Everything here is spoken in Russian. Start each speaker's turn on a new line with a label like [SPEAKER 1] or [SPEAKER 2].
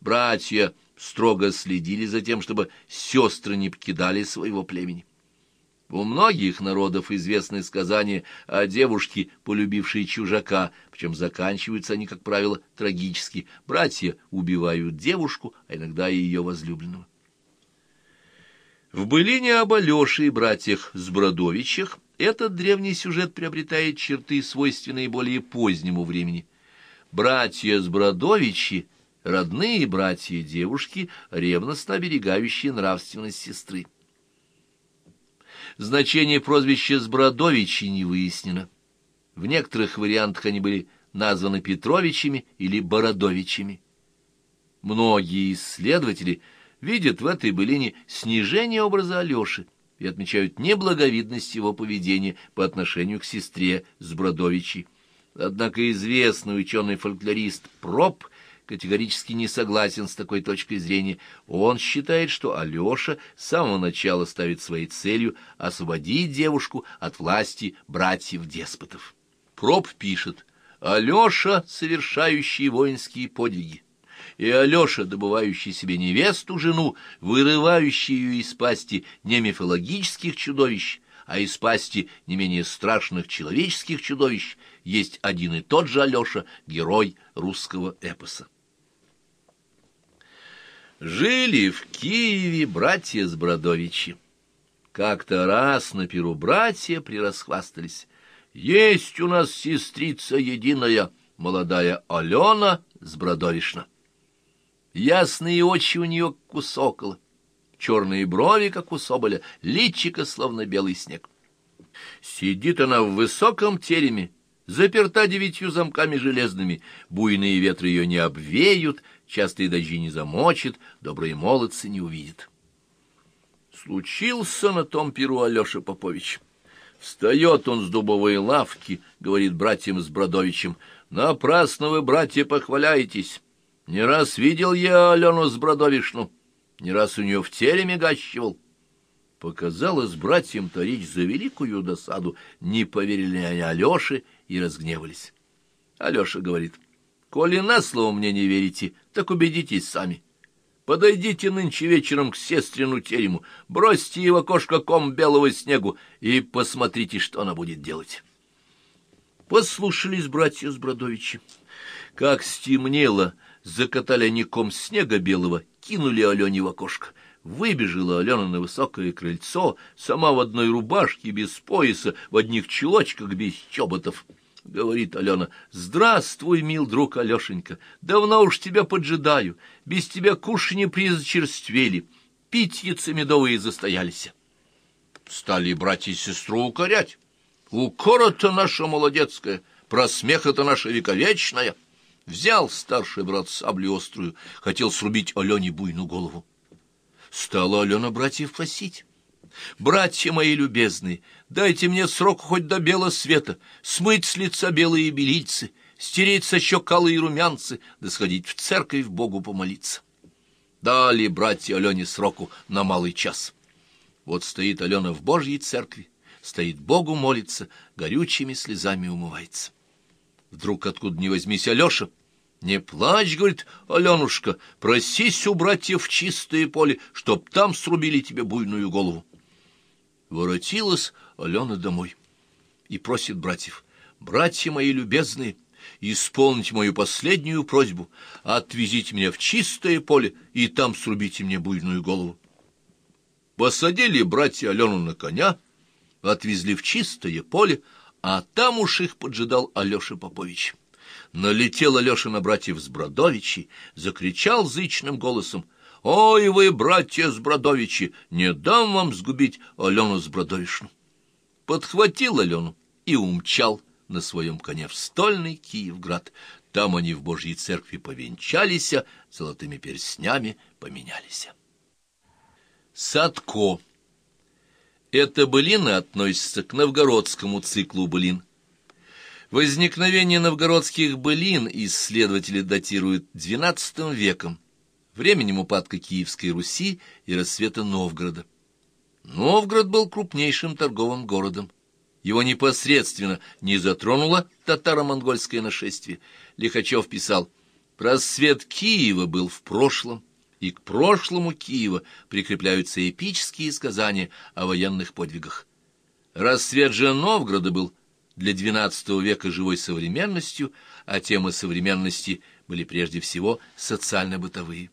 [SPEAKER 1] Братья строго следили за тем, чтобы сестры не покидали своего племени. У многих народов известны сказания о девушке, полюбившей чужака, причем заканчиваются они, как правило, трагически. Братья убивают девушку, а иногда и ее возлюбленного. В былине об Алёше и братьях Сбродовичах этот древний сюжет приобретает черты, свойственные более позднему времени. Братья Сбродовичи — родные братья девушки, ревностно оберегающие нравственность сестры. Значение прозвища Сбродовичи не выяснено. В некоторых вариантах они были названы Петровичами или Бородовичами. Многие исследователи видят в этой былине снижение образа Алеши и отмечают неблаговидность его поведения по отношению к сестре Сбродовичи. Однако известный ученый-фольклорист Проб категорически не согласен с такой точкой зрения. Он считает, что Алеша с самого начала ставит своей целью освободить девушку от власти братьев-деспотов. Проб пишет «Алеша, совершающий воинские подвиги» и Алеша, добывающий себе невесту-жену, вырывающий ее из пасти не мифологических чудовищ, а из пасти не менее страшных человеческих чудовищ, есть один и тот же Алеша, герой русского эпоса. Жили в Киеве братья Сбродовичи. Как-то раз на перу братья прирасхвастались. Есть у нас сестрица единая, молодая Алена Сбродовишна. Ясные очи у нее, как черные брови, как у соболя, личико, словно белый снег. Сидит она в высоком тереме, заперта девятью замками железными, буйные ветры ее не обвеют, частые дожди не замочит, добрые молодцы не увидят. Случился на том перу Алеша Попович. Встает он с дубовой лавки, говорит братьям с Бродовичем, «Напрасно вы, братья, похваляетесь. Не раз видел я Алену с Бродовишну, не раз у нее в теле мигащивал». Показалось братьям-то речь за великую досаду, не поверили они Алёше и разгневались. Алеша говорит, «Коли на слово мне не верите, так убедитесь сами. Подойдите нынче вечером к сестрину терему, бросьте его окошко ком белого снегу и посмотрите, что она будет делать». Послушались братья Сбродовичи. Как стемнело, закатали они ком снега белого, кинули Алене в окошко. Выбежала Алена на высокое крыльцо, сама в одной рубашке, без пояса, в одних чулочках, без чоботов. — говорит Алена. — Здравствуй, мил друг Алешенька, давно уж тебя поджидаю, без тебя кушанье призачерствели, питьицы медовые застоялись. Стали братья и сестру укорять. Укора-то наша молодецкая, просмеха-то наша вековечная. Взял старший брат саблю острую, хотел срубить Алене буйную голову. Стала Алена братьев просить. «Братья мои любезные, дайте мне срок хоть до белого света, смыть с лица белые белицы, стереть со щек алые румянцы, да сходить в церковь Богу помолиться». Дали братья Алене сроку на малый час. Вот стоит Алена в Божьей церкви, стоит Богу молится, горючими слезами умывается. Вдруг откуда ни возьмись Алеша — не плачь, говорит Аленушка, просись у братьев в чистое поле, чтоб там срубили тебе буйную голову. Воротилась Алена домой и просит братьев, братья мои любезные, исполните мою последнюю просьбу, отвезите меня в чистое поле и там срубите мне буйную голову. Посадили братья Алену на коня, отвезли в чистое поле, а там уж их поджидал Алеша Попович. Налетел Алеша на братьев Сбродовичи, закричал зычным голосом. «Ой вы, братья Сбродовичи, не дам вам сгубить Алену Сбродовишну!» Подхватил Алену и умчал на своем коне в стольный Киевград. Там они в Божьей церкви повенчались, золотыми перстнями поменялись. Садко Эта былина относится к новгородскому циклу былин. Возникновение новгородских былин исследователи датируют XII веком, временем упадка Киевской Руси и рассвета Новгорода. Новгород был крупнейшим торговым городом. Его непосредственно не затронуло татаро-монгольское нашествие. Лихачев писал, Просвет Киева был в прошлом, и к прошлому Киева прикрепляются эпические сказания о военных подвигах. Рассвет же Новгорода был для XII века живой современностью, а темы современности были прежде всего социально-бытовые.